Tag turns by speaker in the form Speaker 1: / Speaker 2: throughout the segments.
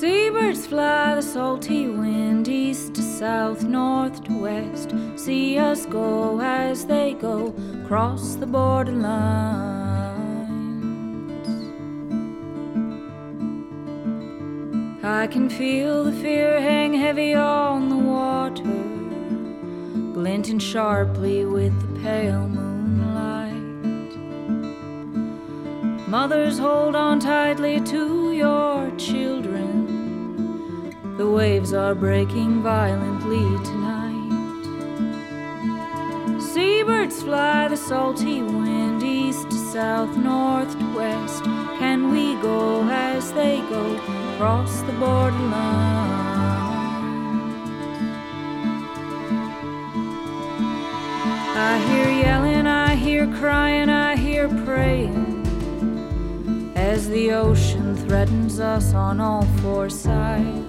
Speaker 1: Seabirds fly the salty wind east to south, north to west. See us go as they go across the borderline. I can feel the fear hang heavy on the water, glinting sharply with the pale moonlight. Mothers, hold on tightly to your children. The waves are breaking violently tonight. Seabirds fly the salty wind east to south, north to west. Can we go as they go? across the borderline. I hear yelling, I hear crying, I hear praying as the ocean threatens us on all four sides.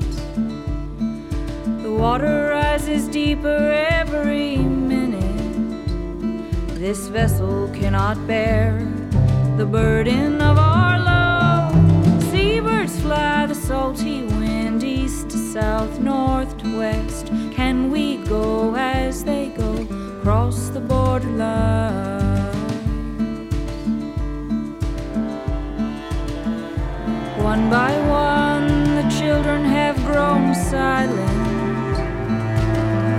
Speaker 1: The water rises deeper every minute. This vessel cannot bear the burden of our love. Seabirds fly the salty wind east to south, north to west? Can we go as they go across the borderline? One by one, the children have grown silent.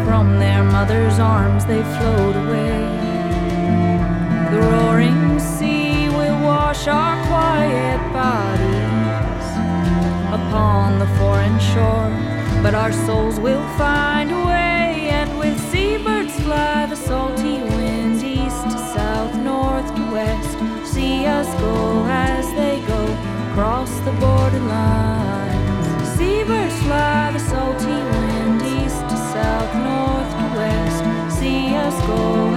Speaker 1: From their mother's arms, they float away. The roaring sea will wash our quiet bodies upon the foreign shore. But our souls will find a way, and with seabirds fly the salty winds east to south, north to west. See us go as they go across the borderline. Seabirds fly the salty wind See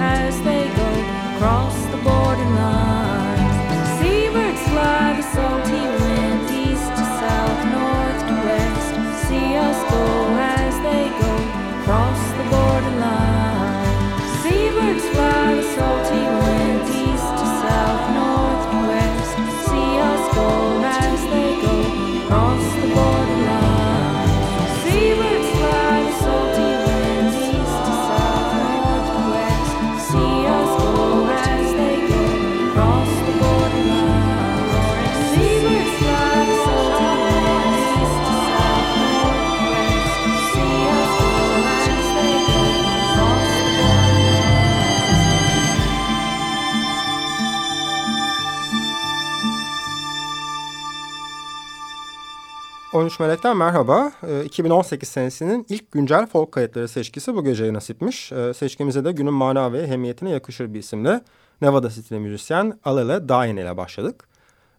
Speaker 2: Melek'ten merhaba. 2018 ee, senesinin ilk güncel folk kayıtları seçkisi bu geceye nasipmiş. Ee, seçkimize de günün mana ve hemiyetine yakışır bir isimle Nevada stili müzisyen Alele Dain ile başladık.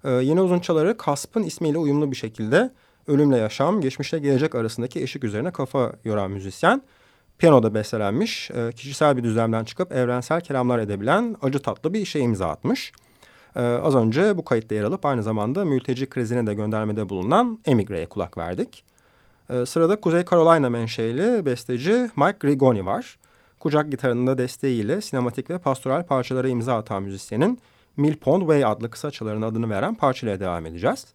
Speaker 2: Ee, yeni uzunçaları Kasp'ın ismiyle uyumlu bir şekilde ölümle yaşam, geçmişle gelecek arasındaki eşik üzerine kafa yoran müzisyen. Piyanoda bestelenmiş, kişisel bir düzlemden çıkıp evrensel kelamlar edebilen acı tatlı bir işe imza atmış. Ee, az önce bu kayıtta yer alıp aynı zamanda mülteci krizine de göndermede bulunan Emigre'ye kulak verdik. Ee, sırada Kuzey Carolina menşeli besteci Mike Grigoni var. Kucak gitarında desteğiyle sinematik ve pastoral parçalara imza atan müzisyenin Mill Pond Way adlı kısaçaların adını veren parçayla devam edeceğiz.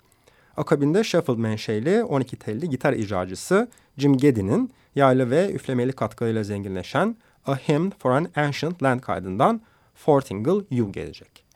Speaker 2: Akabinde Sheffield menşeli 12 telli gitar icracısı Jim Geddy'nin yaylı ve üflemeli katkılarıyla zenginleşen A Hymn for an Ancient Land kaydından Fortingle You gelecek.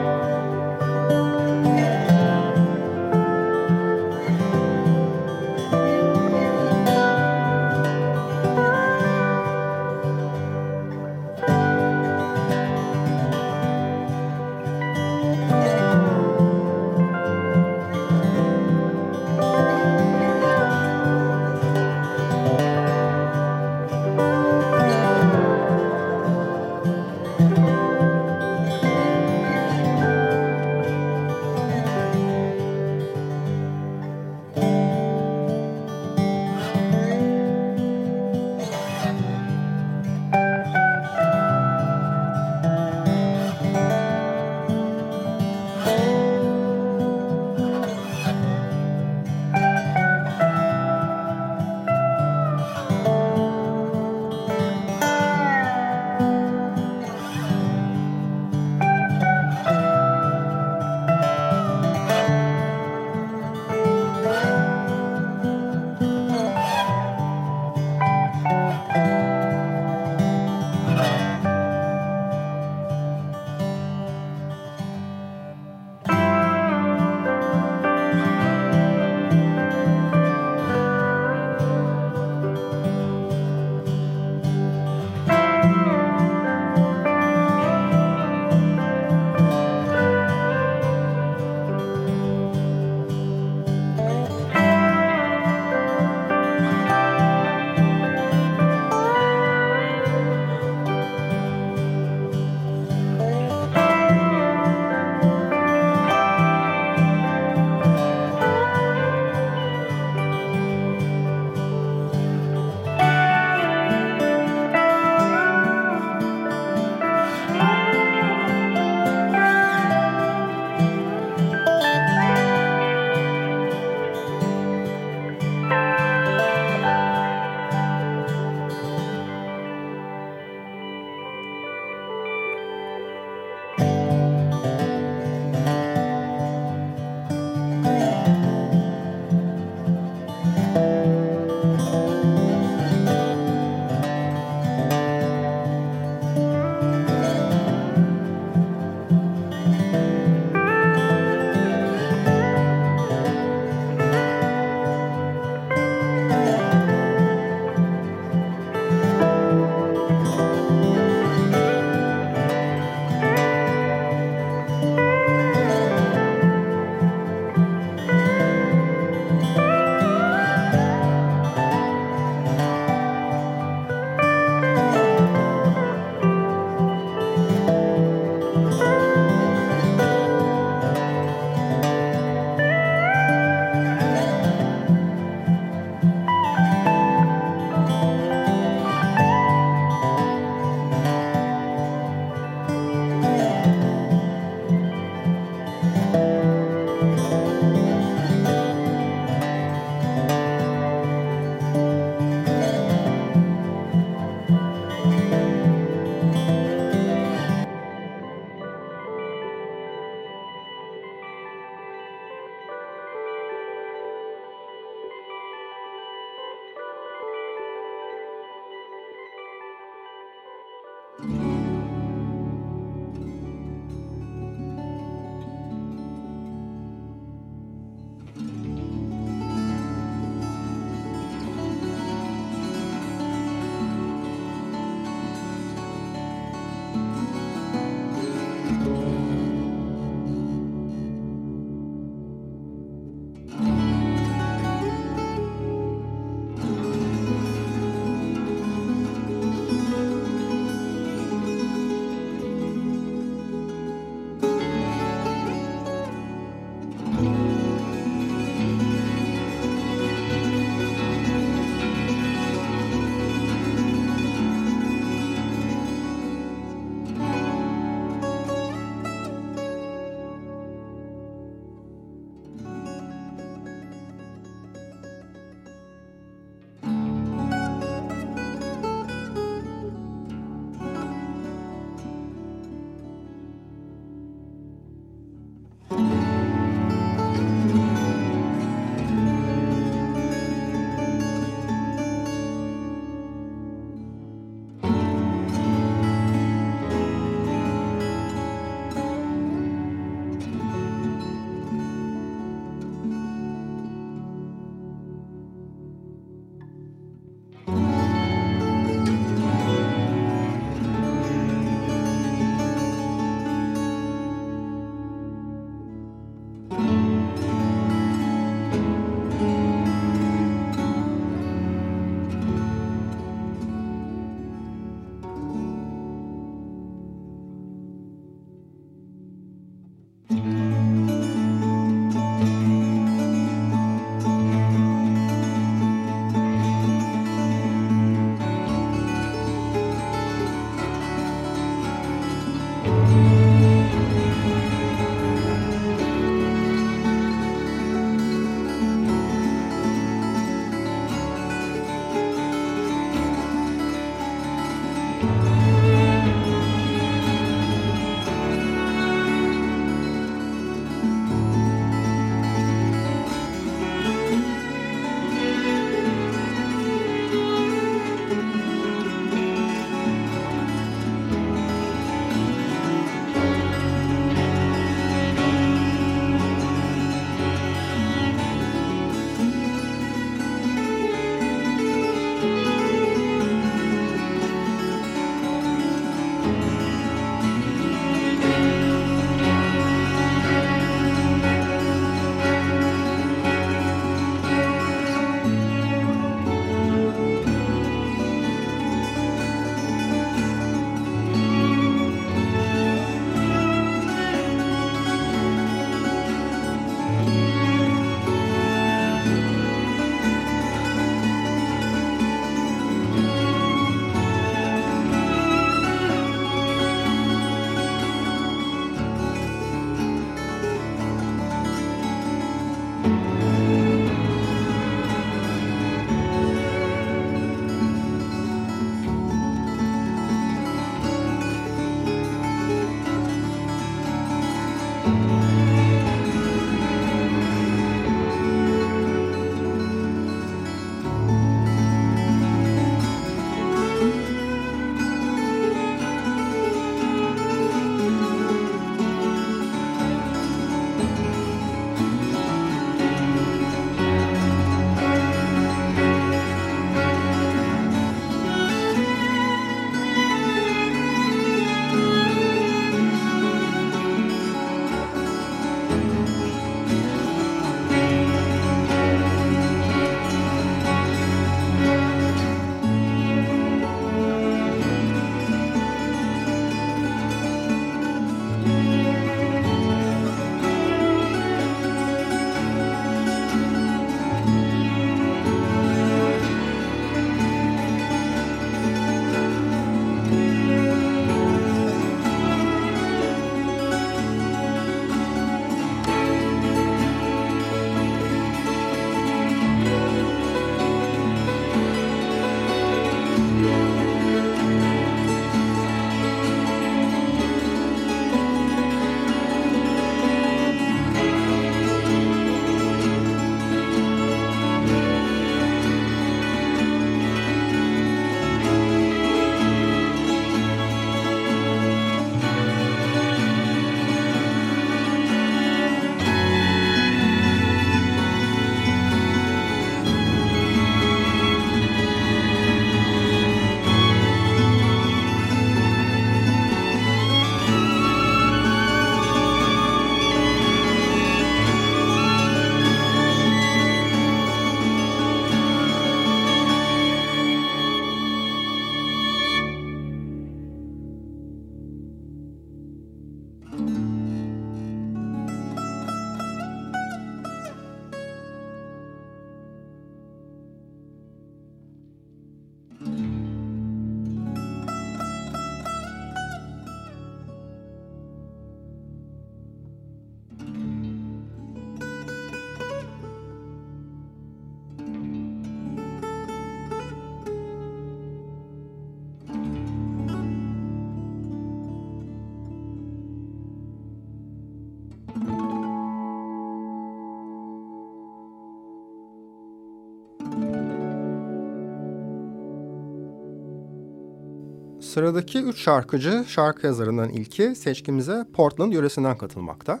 Speaker 3: Sıradaki üç şarkıcı şarkı yazarından ilki seçkimize Portland yöresinden katılmakta.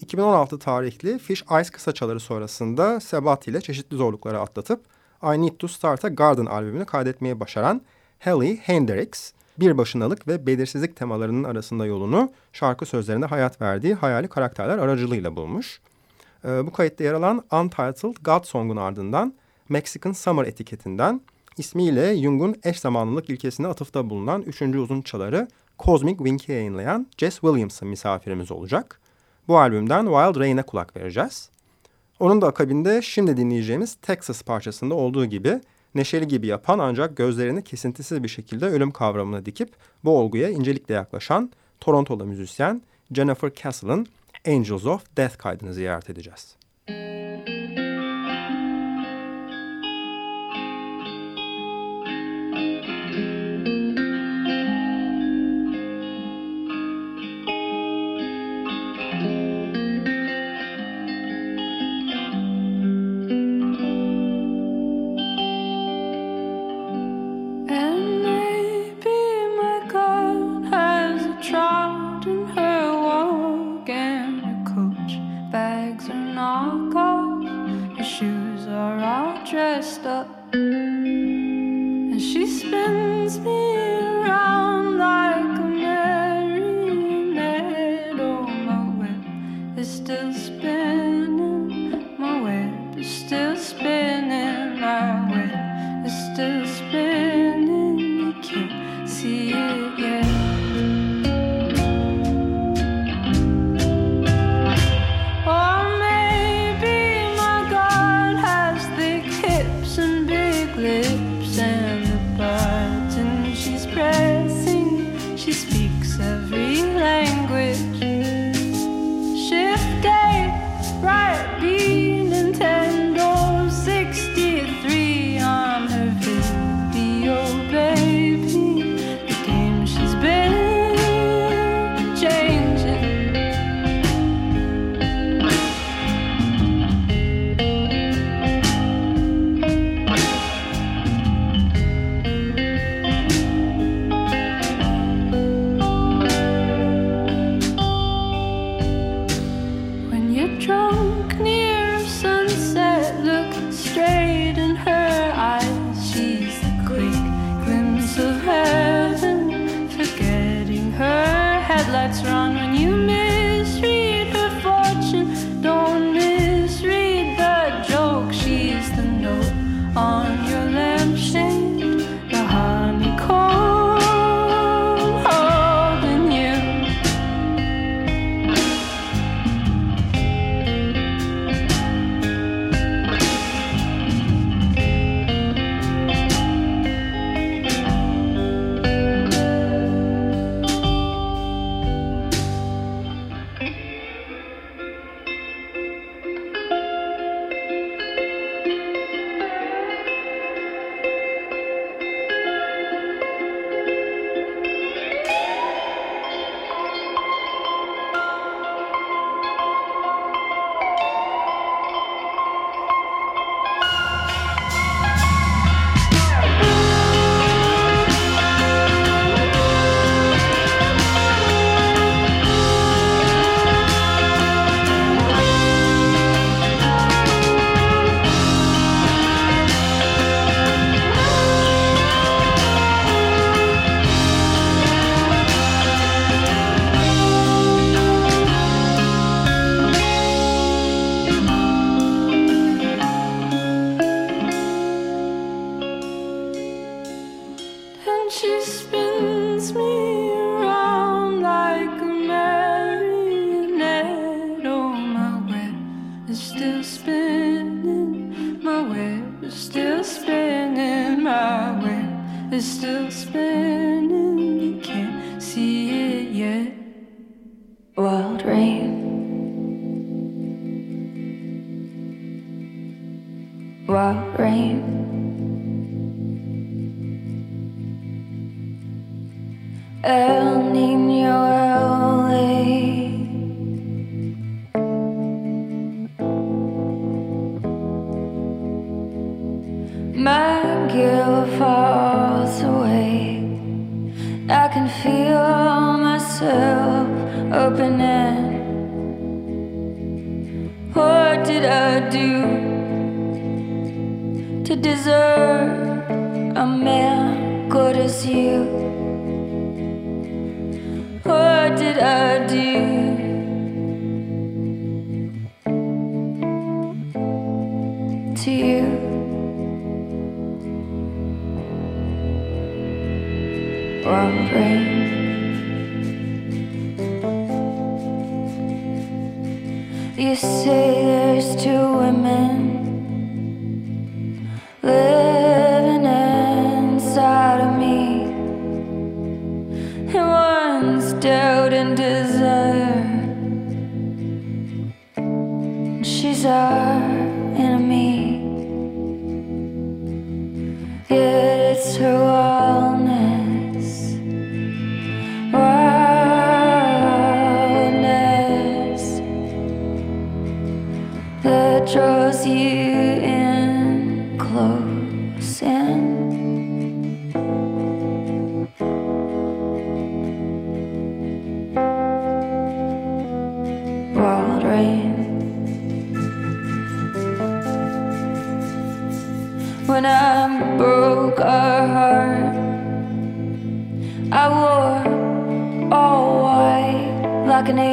Speaker 3: 2016 tarihli Fish Ice kısaçaları sonrasında Sebat ile çeşitli zorlukları atlatıp I Need to Start a Garden albümünü kaydetmeyi başaran Hallie Hendricks, bir başınalık ve belirsizlik temalarının arasında yolunu şarkı sözlerine hayat verdiği hayali karakterler aracılığıyla bulmuş. Ee, bu kayıtta yer alan Untitled God Song'un ardından Mexican Summer etiketinden ismiyle Jung'un eş zamanlılık ilkesine atıfta bulunan üçüncü uzun çaları Cosmic Wink'i yayınlayan Jess Williams'ın misafirimiz olacak. Bu albümden Wild Rain'e kulak vereceğiz. Onun da akabinde şimdi dinleyeceğimiz Texas parçasında olduğu gibi neşeli gibi yapan ancak gözlerini kesintisiz bir şekilde ölüm kavramına dikip bu olguya incelikle yaklaşan Torontolu müzisyen Jennifer Castle'ın Angels of Death kaydını ziyaret edeceğiz.
Speaker 1: Her wildness.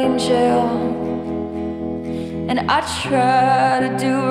Speaker 1: Angel. And I try to do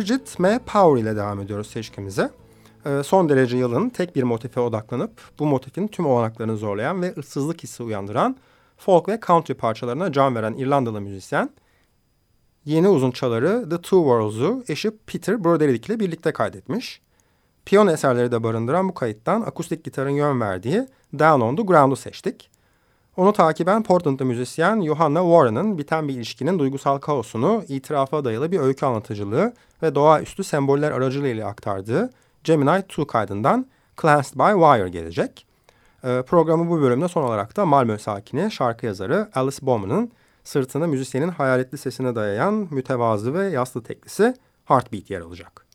Speaker 1: Bridget M. Power ile devam ediyoruz seçkimize. Ee, son derece yılın tek bir motife odaklanıp bu motifin tüm olanaklarını zorlayan ve ıssızlık hissi uyandıran folk ve country parçalarına can veren İrlandalı müzisyen yeni uzun çaları The Two Worlds'u eşi Peter Broderick ile birlikte kaydetmiş. Piyano eserleri de barındıran bu kayıttan akustik gitarın yön verdiği Down on the Ground'u seçtik. Onu takiben Portland'da müzisyen Johanna Warren'ın biten bir ilişkinin duygusal kaosunu itirafa dayalı bir öykü anlatıcılığı ve doğaüstü semboller aracılığıyla aktardığı Gemini 2 kaydından Classed by Wire gelecek. Ee, programı bu bölümde son olarak da Malmö sakini şarkı yazarı Alice Bowman'ın sırtını müzisyenin hayaletli sesine dayayan mütevazı ve yaslı teklisi Heartbeat yer alacak.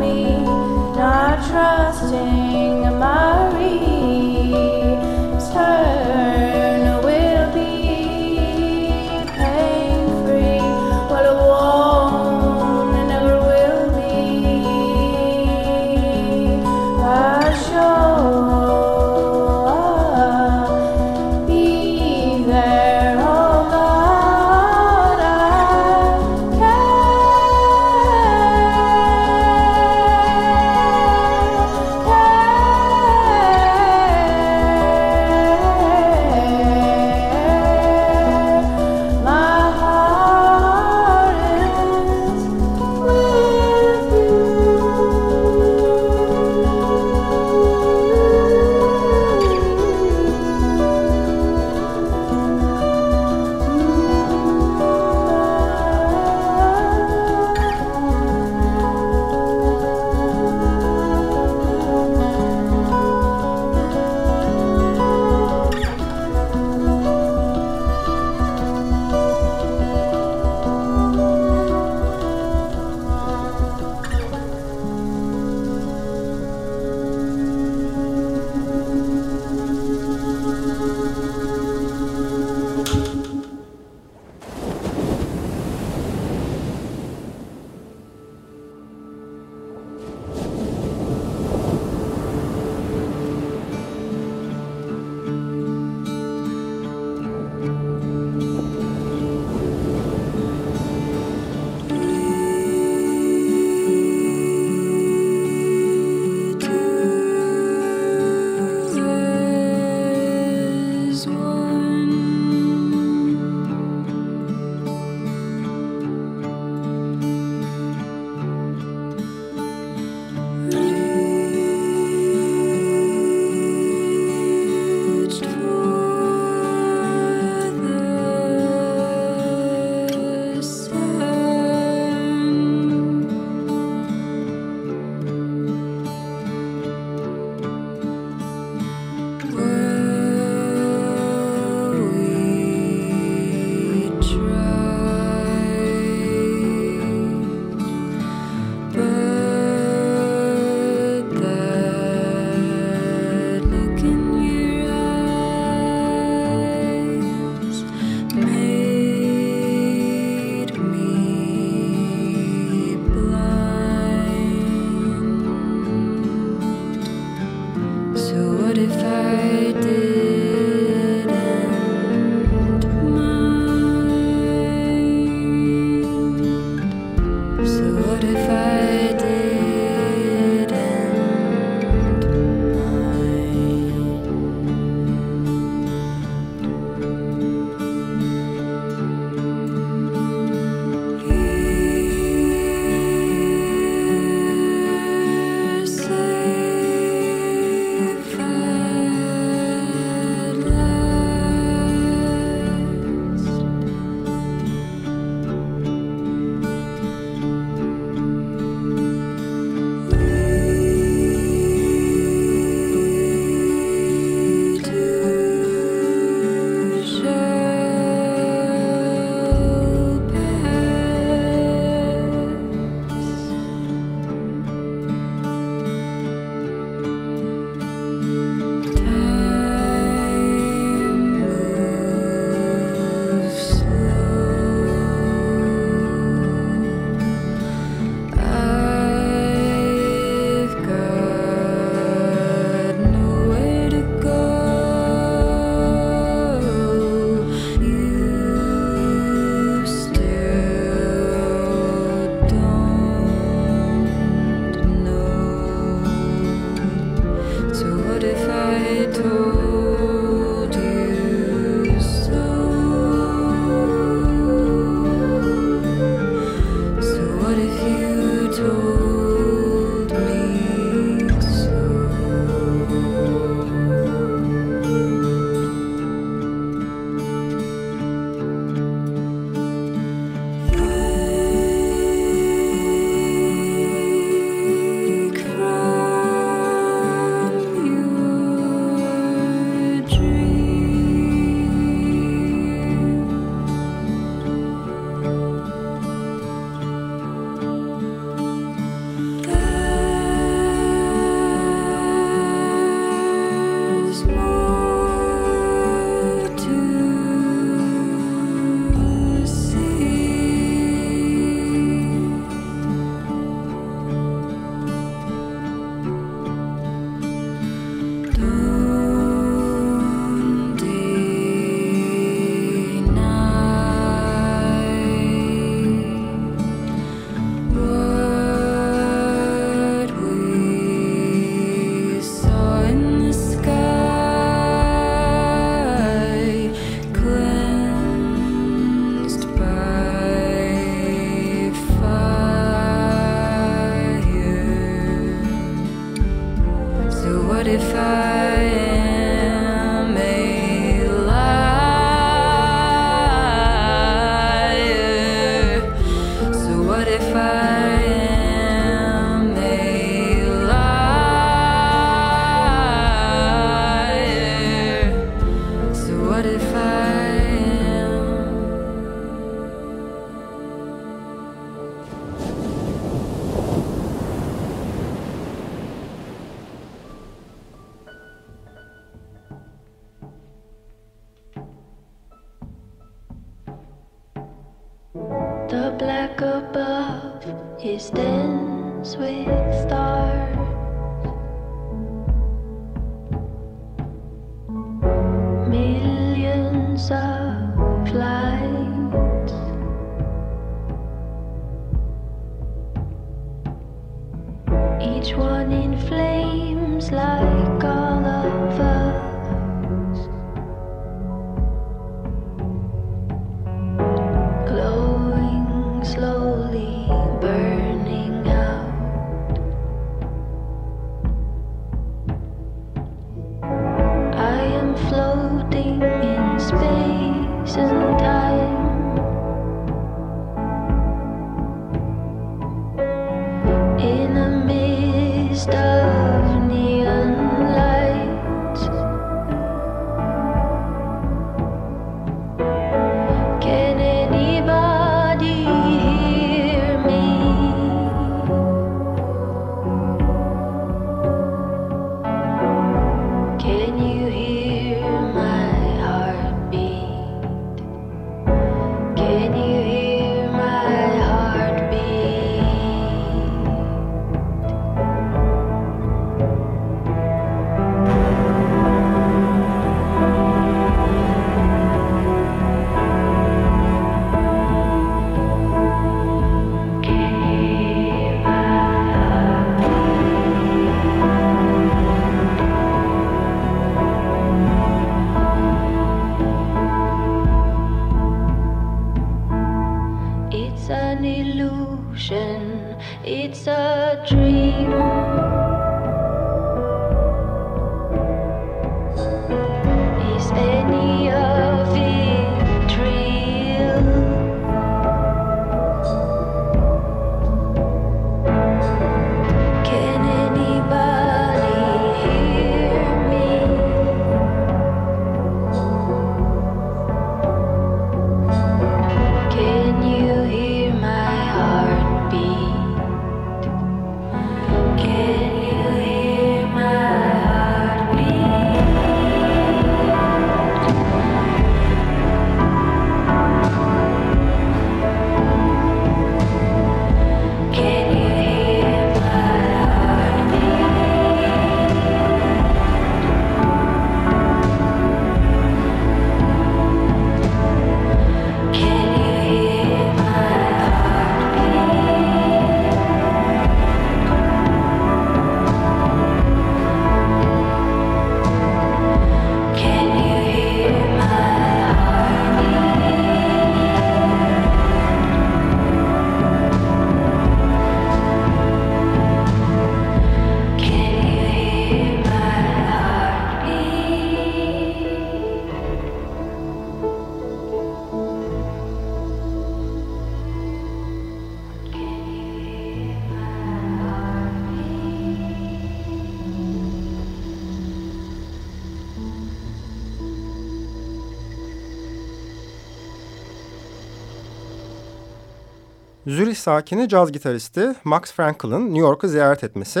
Speaker 2: Sakini caz gitaristi Max Frankel'ın New York'u ziyaret etmesi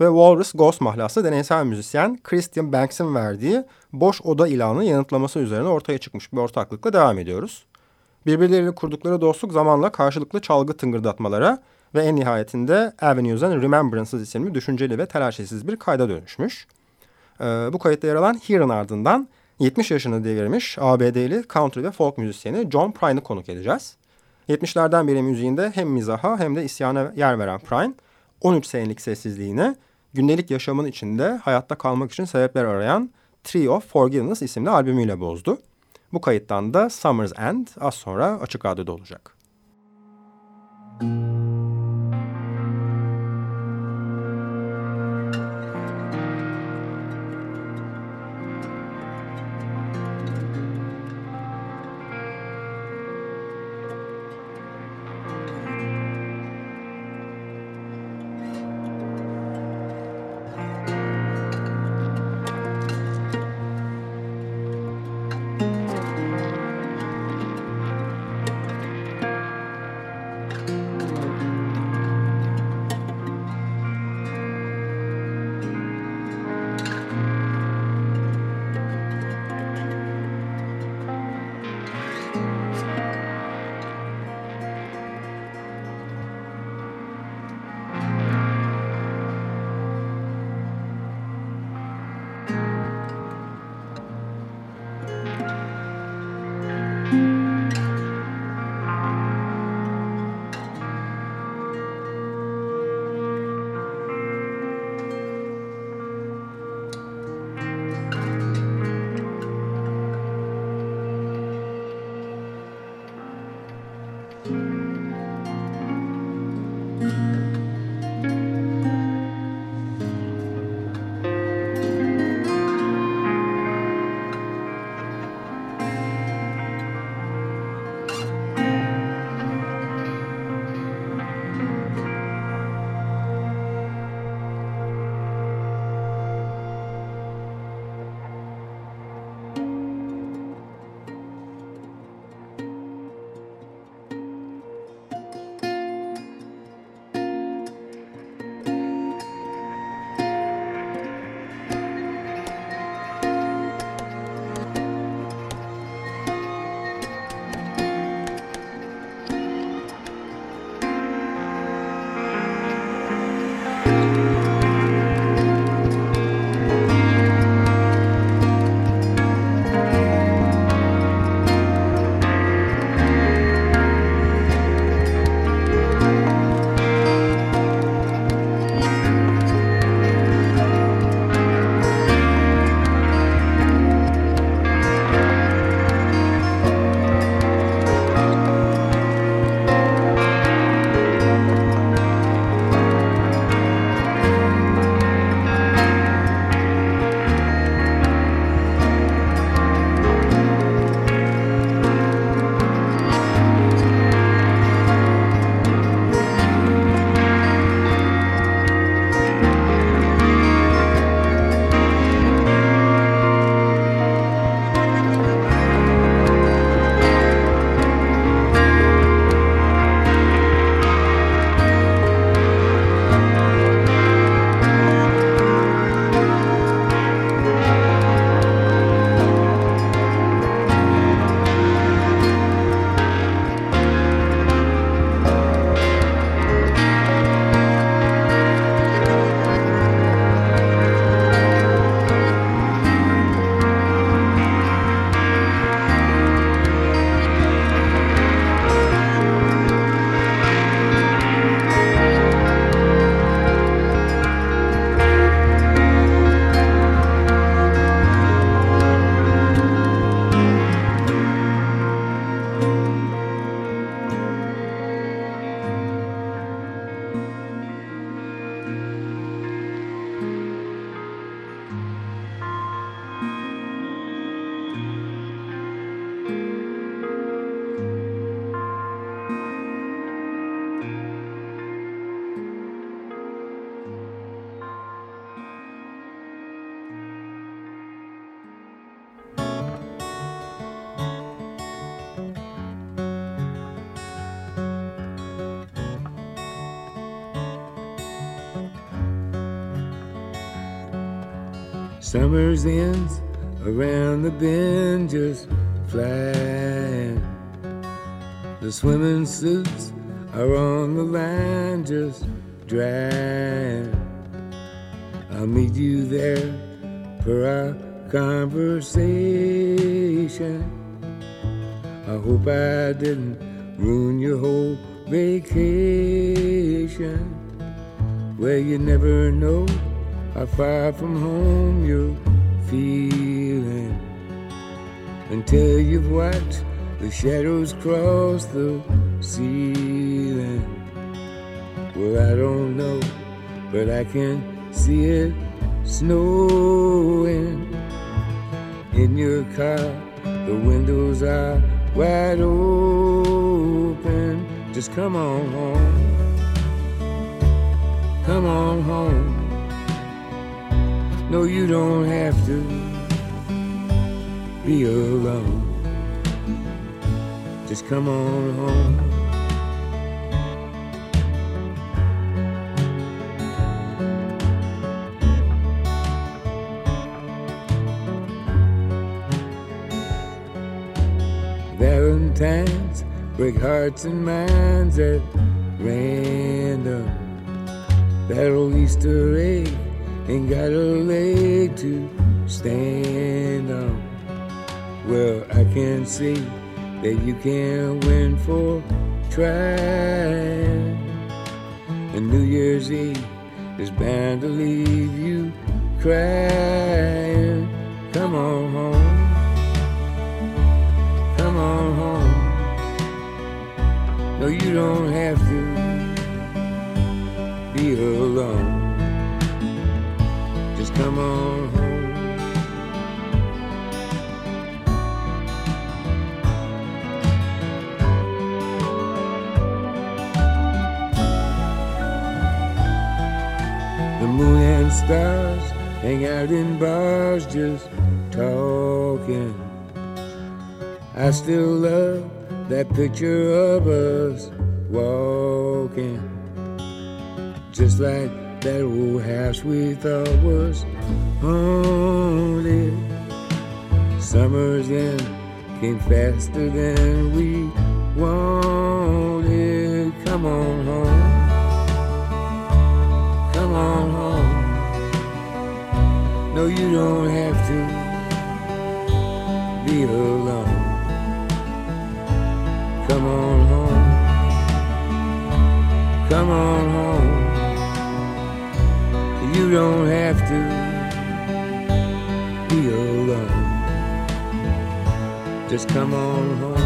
Speaker 2: ve Walrus Ghost mahlaslı deneysel müzisyen Christian Banks'in verdiği boş oda ilanı yanıtlaması üzerine ortaya çıkmış bir ortaklıkla devam ediyoruz. Birbirleriyle kurdukları dostluk zamanla karşılıklı çalgı tıngırdatmalara ve en nihayetinde Avenues and Remembrances isimli düşünceli ve telaşesiz bir kayda dönüşmüş. Ee, bu kayıtta yer alan Here'ın ardından 70 yaşını devirmiş ABD'li country ve folk müzisyeni John Prine'ı konuk edeceğiz. 70'lerden beri müziğinde hem mizaha hem de isyana yer veren Prine, 13 senelik sessizliğini gündelik yaşamın içinde hayatta kalmak için sebepler arayan Tree of Forgiveness isimli albümüyle bozdu. Bu kayıttan da Summer's End az sonra açık radyoda olacak. Müzik
Speaker 4: Summer's ends around the bend just flying. The swimming suits are on the line just drying. I'll meet you there for our conversation. I hope I didn't ruin your whole vacation. Well, you never know how far from home you're feeling until you've watched the shadows cross the ceiling. Well, I don't know, but I can see it snowing in your car. The windows are wide open. Just come on home. Come on home. No, you don't have to be alone. Just come on home. Valentines break hearts and minds at random. That old Easter egg ain't got a leg to stand on. Well, I can see that you can't win for trying. And New Year's Eve is bound to leave you crying. Come on home. Come on home. No, you don't have to be alone. Come on home. The moon and stars hang out in bars just talking. I still love that picture of us walking. Just like that old house we thought was haunted. Summer's end came faster than we wanted. Come on home. Come on home. No, you don't have to be alone. Come on home. Come on home. You don't have to be alone. Just come on home.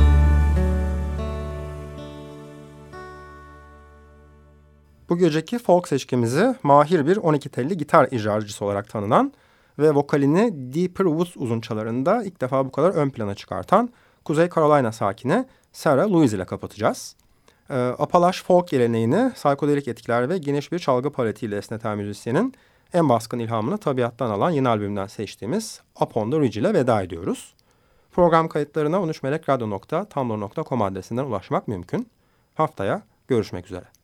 Speaker 2: Bu geceki folk seçkimizi mahir bir 12 telli gitar icracısı olarak tanınan ve vokalini Deeper Woods uzunçalarında ilk defa bu kadar ön plana çıkartan Kuzey Carolina sakini Sarah Louise ile kapatacağız. Ee, Apalaş folk geleneğini psikodelik etkiler ve geniş bir çalgı paletiyle esneten müzisyenin en baskın ilhamını tabiattan alan yeni albümden seçtiğimiz Up on the Ridge ile veda ediyoruz. Program kayıtlarına 13melekradyo.tumblr.com adresinden ulaşmak mümkün. Haftaya görüşmek üzere.